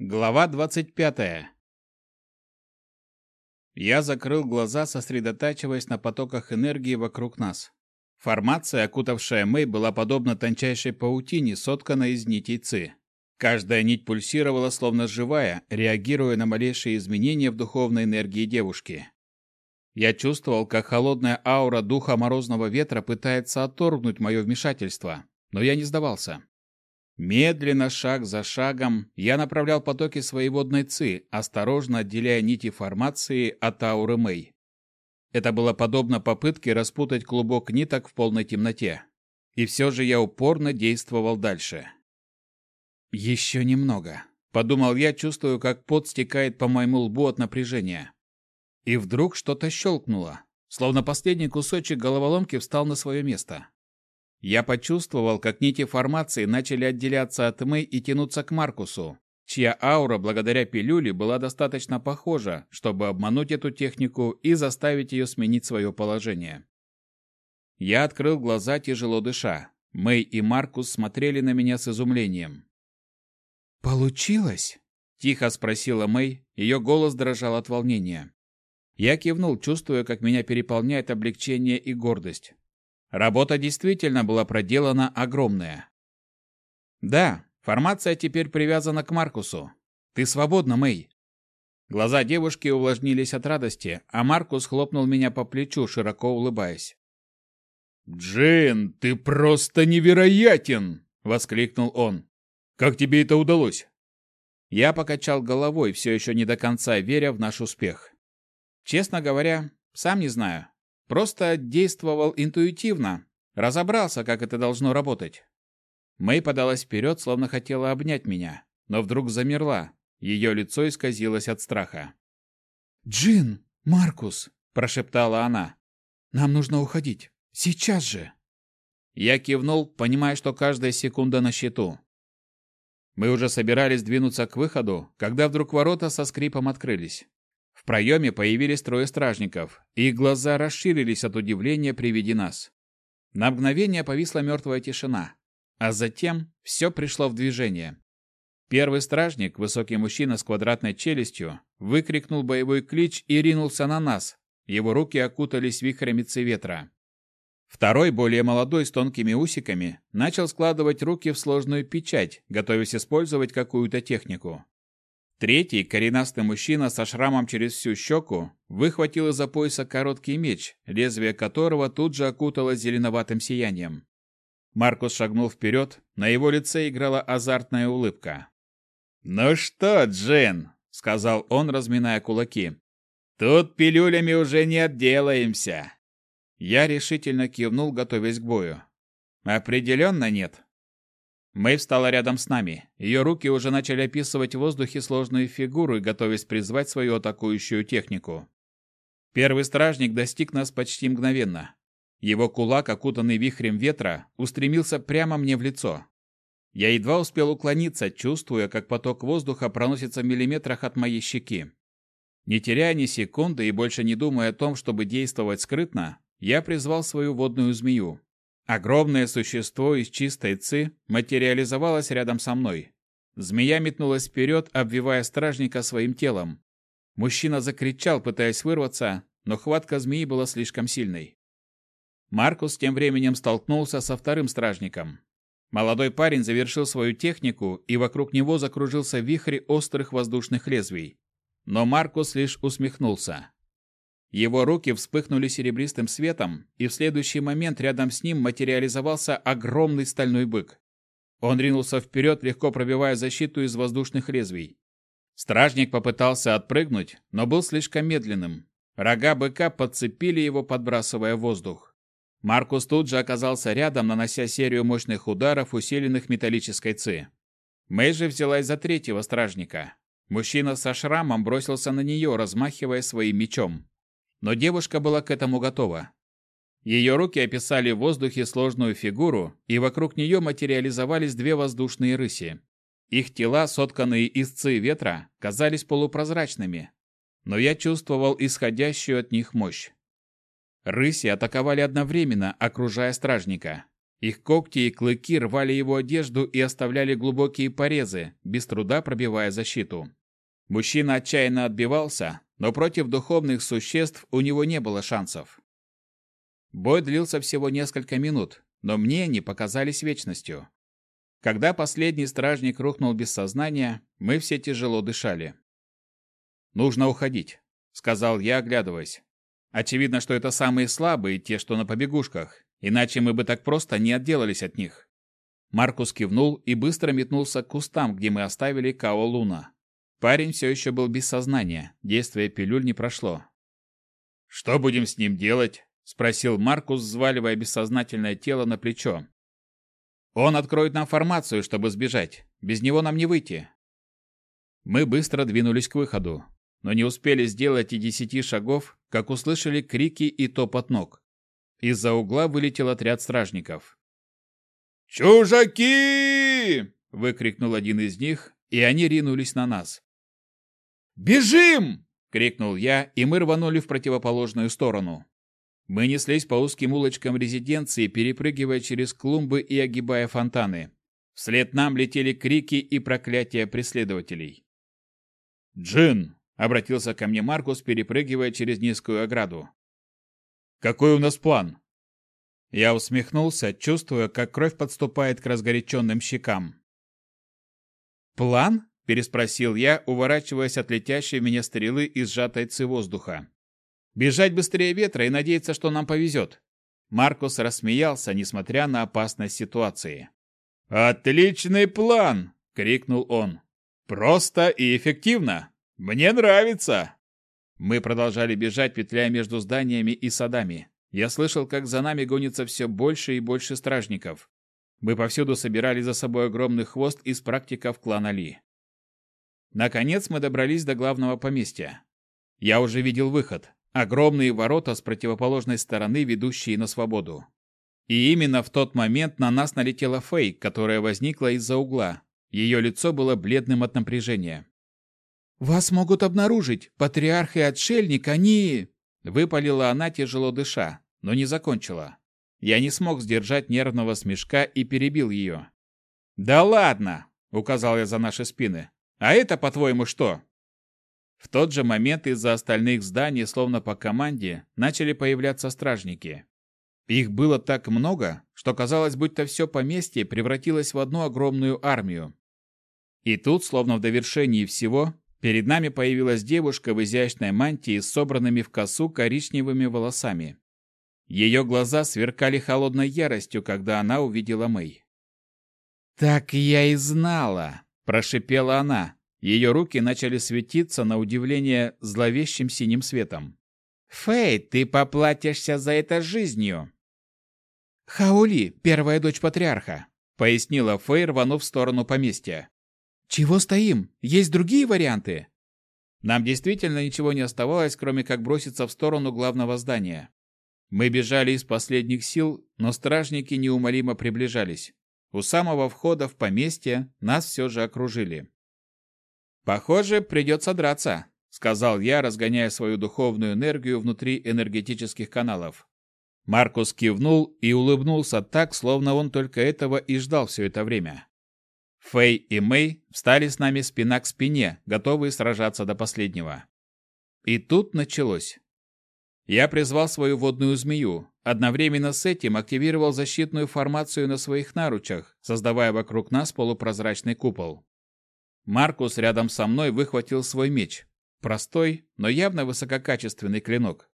Глава 25. Я закрыл глаза, сосредотачиваясь на потоках энергии вокруг нас. Формация, окутавшая Мэй, была подобна тончайшей паутине, сотканной из нитей ци. Каждая нить пульсировала, словно живая, реагируя на малейшие изменения в духовной энергии девушки. Я чувствовал, как холодная аура духа морозного ветра пытается отторгнуть мое вмешательство, но я не сдавался. Медленно, шаг за шагом, я направлял потоки своей водной ци, осторожно отделяя нити формации от ауры Мэй. Это было подобно попытке распутать клубок ниток в полной темноте. И все же я упорно действовал дальше. «Еще немного», — подумал я, чувствую, как пот стекает по моему лбу от напряжения. И вдруг что-то щелкнуло, словно последний кусочек головоломки встал на свое место. Я почувствовал, как нити формации начали отделяться от Мэй и тянуться к Маркусу, чья аура благодаря пилюле была достаточно похожа, чтобы обмануть эту технику и заставить ее сменить свое положение. Я открыл глаза, тяжело дыша. Мэй и Маркус смотрели на меня с изумлением. «Получилось?» – тихо спросила Мэй, ее голос дрожал от волнения. Я кивнул, чувствуя, как меня переполняет облегчение и гордость. Работа действительно была проделана огромная. Да, формация теперь привязана к Маркусу. Ты свободна, Мэй. Глаза девушки увлажнились от радости, а Маркус хлопнул меня по плечу, широко улыбаясь. «Джин, ты просто невероятен!» — воскликнул он. «Как тебе это удалось?» Я покачал головой, все еще не до конца веря в наш успех. Честно говоря, сам не знаю. Просто действовал интуитивно, разобрался, как это должно работать. Мэй подалась вперед, словно хотела обнять меня, но вдруг замерла. Ее лицо исказилось от страха. «Джин, Маркус!» – прошептала она. «Нам нужно уходить. Сейчас же!» Я кивнул, понимая, что каждая секунда на счету. Мы уже собирались двинуться к выходу, когда вдруг ворота со скрипом открылись. В проеме появились трое стражников, и глаза расширились от удивления при виде нас. На мгновение повисла мертвая тишина, а затем все пришло в движение. Первый стражник, высокий мужчина с квадратной челюстью, выкрикнул боевой клич и ринулся на нас. Его руки окутались вихрями цветра. Второй, более молодой, с тонкими усиками, начал складывать руки в сложную печать, готовясь использовать какую-то технику. Третий, коренастый мужчина со шрамом через всю щеку, выхватил из-за пояса короткий меч, лезвие которого тут же окутало зеленоватым сиянием. Маркус шагнул вперед, на его лице играла азартная улыбка. «Ну что, Джин?» — сказал он, разминая кулаки. «Тут пилюлями уже не отделаемся!» Я решительно кивнул, готовясь к бою. «Определенно нет. Мэй встала рядом с нами. Ее руки уже начали описывать в воздухе сложные фигуры, готовясь призвать свою атакующую технику. Первый стражник достиг нас почти мгновенно. Его кулак, окутанный вихрем ветра, устремился прямо мне в лицо. Я едва успел уклониться, чувствуя, как поток воздуха проносится в миллиметрах от моей щеки. Не теряя ни секунды и больше не думая о том, чтобы действовать скрытно, я призвал свою водную змею. Огромное существо из чистой ци материализовалось рядом со мной. Змея метнулась вперед, обвивая стражника своим телом. Мужчина закричал, пытаясь вырваться, но хватка змеи была слишком сильной. Маркус тем временем столкнулся со вторым стражником. Молодой парень завершил свою технику, и вокруг него закружился вихрь острых воздушных лезвий. Но Маркус лишь усмехнулся. Его руки вспыхнули серебристым светом, и в следующий момент рядом с ним материализовался огромный стальной бык. Он ринулся вперед, легко пробивая защиту из воздушных лезвий. Стражник попытался отпрыгнуть, но был слишком медленным. Рога быка подцепили его, подбрасывая воздух. Маркус тут же оказался рядом, нанося серию мощных ударов, усиленных металлической ци. Мэй же взялась за третьего стражника. Мужчина со шрамом бросился на нее, размахивая своим мечом но девушка была к этому готова. Ее руки описали в воздухе сложную фигуру, и вокруг нее материализовались две воздушные рыси. Их тела, сотканные из ци ветра, казались полупрозрачными, но я чувствовал исходящую от них мощь. Рыси атаковали одновременно, окружая стражника. Их когти и клыки рвали его одежду и оставляли глубокие порезы, без труда пробивая защиту. Мужчина отчаянно отбивался, но против духовных существ у него не было шансов. Бой длился всего несколько минут, но мне они показались вечностью. Когда последний стражник рухнул без сознания, мы все тяжело дышали. «Нужно уходить», — сказал я, оглядываясь. «Очевидно, что это самые слабые, те, что на побегушках, иначе мы бы так просто не отделались от них». Маркус кивнул и быстро метнулся к кустам, где мы оставили Као Луна. Парень все еще был без сознания, действие пилюль не прошло. «Что будем с ним делать?» — спросил Маркус, взваливая бессознательное тело на плечо. Он откроет нам формацию, чтобы сбежать. Без него нам не выйти. Мы быстро двинулись к выходу, но не успели сделать и десяти шагов, как услышали крики и топот ног. Из-за угла вылетел отряд стражников. «Чужаки!» — выкрикнул один из них, и они ринулись на нас. «Бежим!» — крикнул я, и мы рванули в противоположную сторону. Мы неслись по узким улочкам резиденции, перепрыгивая через клумбы и огибая фонтаны. Вслед нам летели крики и проклятия преследователей. «Джин!» — обратился ко мне Маркус, перепрыгивая через низкую ограду. «Какой у нас план?» Я усмехнулся, чувствуя, как кровь подступает к разгоряченным щекам. «План?» – переспросил я, уворачиваясь от летящей меня стрелы из сжатой ци воздуха. Бежать быстрее ветра и надеяться, что нам повезет. Маркус рассмеялся, несмотря на опасность ситуации. «Отличный план!» — крикнул он. «Просто и эффективно! Мне нравится!» Мы продолжали бежать, петляя между зданиями и садами. Я слышал, как за нами гонится все больше и больше стражников. Мы повсюду собирали за собой огромный хвост из практиков клана Ли. Наконец мы добрались до главного поместья. Я уже видел выход. Огромные ворота с противоположной стороны, ведущие на свободу. И именно в тот момент на нас налетела Фэй, которая возникла из-за угла. Ее лицо было бледным от напряжения. «Вас могут обнаружить! Патриарх и отшельник, они...» Выпалила она, тяжело дыша, но не закончила. Я не смог сдержать нервного смешка и перебил ее. «Да ладно!» — указал я за наши спины. «А это, по-твоему, что?» В тот же момент из-за остальных зданий, словно по команде, начали появляться стражники. Их было так много, что казалось, будто все поместье превратилось в одну огромную армию. И тут, словно в довершении всего, перед нами появилась девушка в изящной мантии с собранными в косу коричневыми волосами. Ее глаза сверкали холодной яростью, когда она увидела Мэй. «Так я и знала!» – прошипела она, ее руки начали светиться на удивление зловещим синим светом. «Фэй, ты поплатишься за это жизнью!» «Хаули, первая дочь патриарха», — пояснила Фэй, рванув в сторону поместья. «Чего стоим? Есть другие варианты?» Нам действительно ничего не оставалось, кроме как броситься в сторону главного здания. Мы бежали из последних сил, но стражники неумолимо приближались. У самого входа в поместье нас все же окружили. «Похоже, придется драться», — сказал я, разгоняя свою духовную энергию внутри энергетических каналов. Маркус кивнул и улыбнулся так, словно он только этого и ждал все это время. Фэй и Мэй встали с нами спина к спине, готовые сражаться до последнего. И тут началось. Я призвал свою водную змею, одновременно с этим активировал защитную формацию на своих наручах, создавая вокруг нас полупрозрачный купол. Маркус рядом со мной выхватил свой меч. Простой, но явно высококачественный клинок.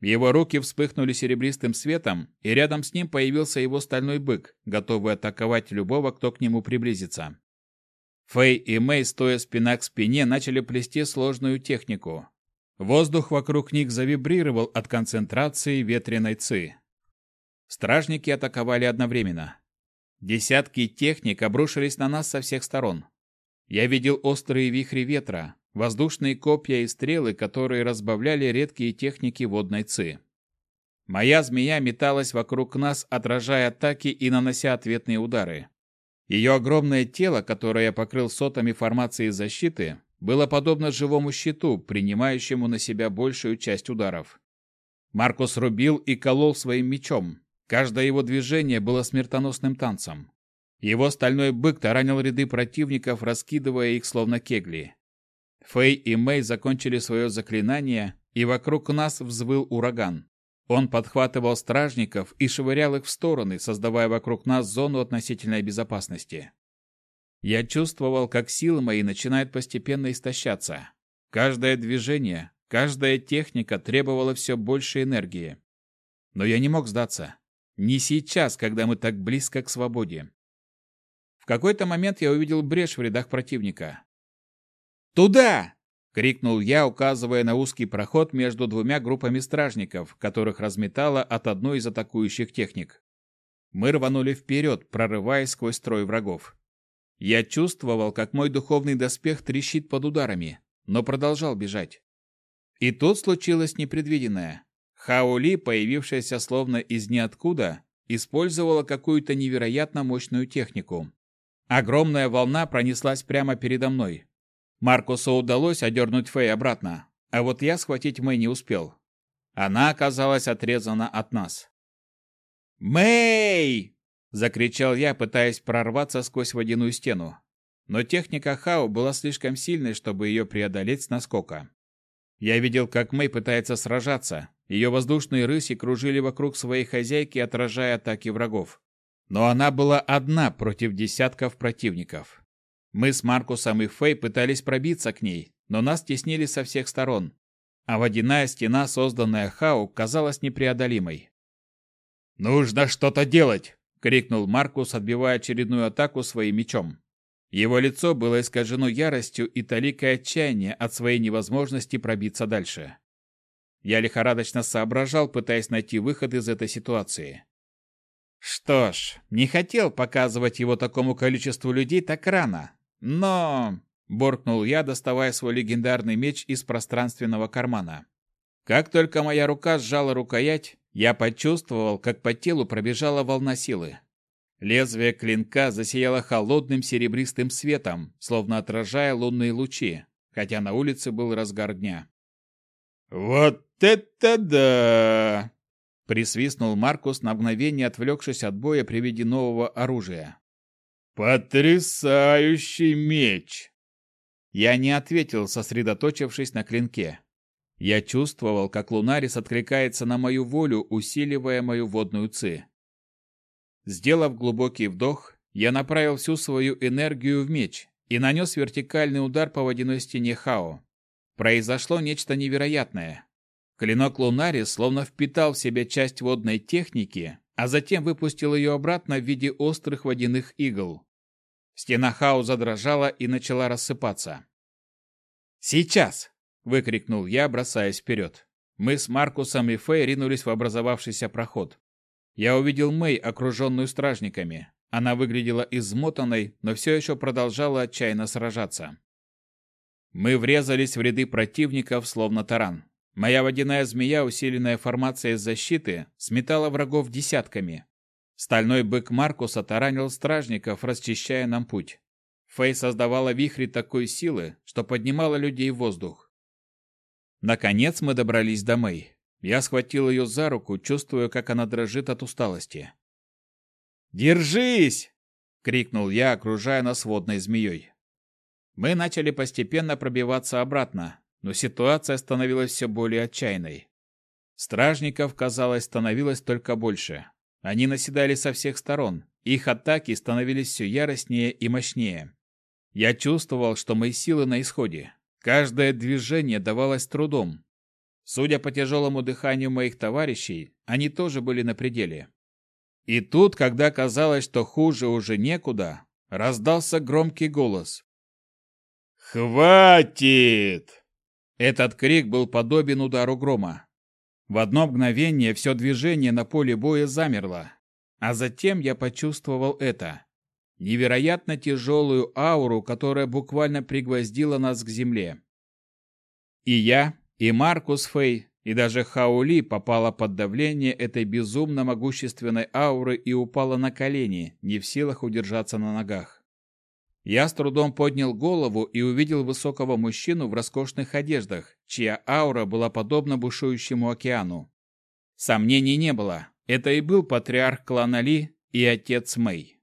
Его руки вспыхнули серебристым светом, и рядом с ним появился его стальной бык, готовый атаковать любого, кто к нему приблизится. Фэй и Мэй, стоя спина к спине, начали плести сложную технику. Воздух вокруг них завибрировал от концентрации ветреной ци. Стражники атаковали одновременно. Десятки техник обрушились на нас со всех сторон. Я видел острые вихри ветра, воздушные копья и стрелы, которые разбавляли редкие техники водной ци. Моя змея металась вокруг нас, отражая атаки и нанося ответные удары. Ее огромное тело, которое я покрыл сотами формации защиты, было подобно живому щиту, принимающему на себя большую часть ударов. Маркус рубил и колол своим мечом. Каждое его движение было смертоносным танцем. Его стальной бык таранил ряды противников, раскидывая их словно кегли. Фэй и Мэй закончили свое заклинание, и вокруг нас взвыл ураган. Он подхватывал стражников и швырял их в стороны, создавая вокруг нас зону относительной безопасности. Я чувствовал, как силы мои начинают постепенно истощаться. Каждое движение, каждая техника требовала все больше энергии. Но я не мог сдаться. Не сейчас, когда мы так близко к свободе. В какой-то момент я увидел брешь в рядах противника. «Туда!» — крикнул я, указывая на узкий проход между двумя группами стражников, которых разметало от одной из атакующих техник. Мы рванули вперед, прорываясь сквозь строй врагов. Я чувствовал, как мой духовный доспех трещит под ударами, но продолжал бежать. И тут случилось непредвиденное. Хаули, появившаяся словно из ниоткуда, использовала какую-то невероятно мощную технику. Огромная волна пронеслась прямо передо мной. Маркусу удалось одернуть Фэй обратно, а вот я схватить Мэй не успел. Она оказалась отрезана от нас. «Мэй!» – закричал я, пытаясь прорваться сквозь водяную стену. Но техника Хао была слишком сильной, чтобы ее преодолеть с наскока. Я видел, как Мэй пытается сражаться. Ее воздушные рыси кружили вокруг своей хозяйки, отражая атаки врагов. Но она была одна против десятков противников. Мы с Маркусом и Фэй пытались пробиться к ней, но нас теснили со всех сторон, а водяная стена, созданная Хау, казалась непреодолимой. «Нужно что-то делать!» — крикнул Маркус, отбивая очередную атаку своим мечом. Его лицо было искажено яростью и толикой отчаяния от своей невозможности пробиться дальше. Я лихорадочно соображал, пытаясь найти выход из этой ситуации. Что ж, не хотел показывать его такому количеству людей так рано. Но... Боркнул я, доставая свой легендарный меч из пространственного кармана. Как только моя рука сжала рукоять, я почувствовал, как по телу пробежала волна силы. Лезвие клинка засияло холодным серебристым светом, словно отражая лунные лучи, хотя на улице был разгар дня. «Вот это да!» Присвистнул Маркус на мгновение, отвлекшись от боя при виде нового оружия. «Потрясающий меч!» Я не ответил, сосредоточившись на клинке. Я чувствовал, как Лунарис откликается на мою волю, усиливая мою водную ци. Сделав глубокий вдох, я направил всю свою энергию в меч и нанес вертикальный удар по водяной стене Хао. Произошло нечто невероятное. Клинок Лунарис словно впитал в себя часть водной техники, а затем выпустил ее обратно в виде острых водяных игл. Стена Хау задрожала и начала рассыпаться. «Сейчас!» — выкрикнул я, бросаясь вперед. Мы с Маркусом и Фэй ринулись в образовавшийся проход. Я увидел Мэй, окруженную стражниками. Она выглядела измотанной, но все еще продолжала отчаянно сражаться. Мы врезались в ряды противников, словно таран. Моя водяная змея, усиленная формацией защиты, сметала врагов десятками. Стальной бык Маркуса таранил стражников, расчищая нам путь. Фэй создавала вихри такой силы, что поднимала людей в воздух. Наконец мы добрались до Мэй. Я схватил ее за руку, чувствуя, как она дрожит от усталости. «Держись!» — крикнул я, окружая нас водной змеей. Мы начали постепенно пробиваться обратно, но ситуация становилась все более отчаянной. Стражников, казалось, становилось только больше. Они наседали со всех сторон, их атаки становились все яростнее и мощнее. Я чувствовал, что мои силы на исходе. Каждое движение давалось трудом. Судя по тяжелому дыханию моих товарищей, они тоже были на пределе. И тут, когда казалось, что хуже уже некуда, раздался громкий голос. «Хватит!» Этот крик был подобен удару грома. В одно мгновение все движение на поле боя замерло, а затем я почувствовал это. Невероятно тяжелую ауру, которая буквально пригвоздила нас к земле. И я, и Маркус Фей, и даже Хаули попала под давление этой безумно могущественной ауры и упала на колени, не в силах удержаться на ногах. Я с трудом поднял голову и увидел высокого мужчину в роскошных одеждах, чья аура была подобна бушующему океану. Сомнений не было. Это и был патриарх клана Ли и отец Мэй.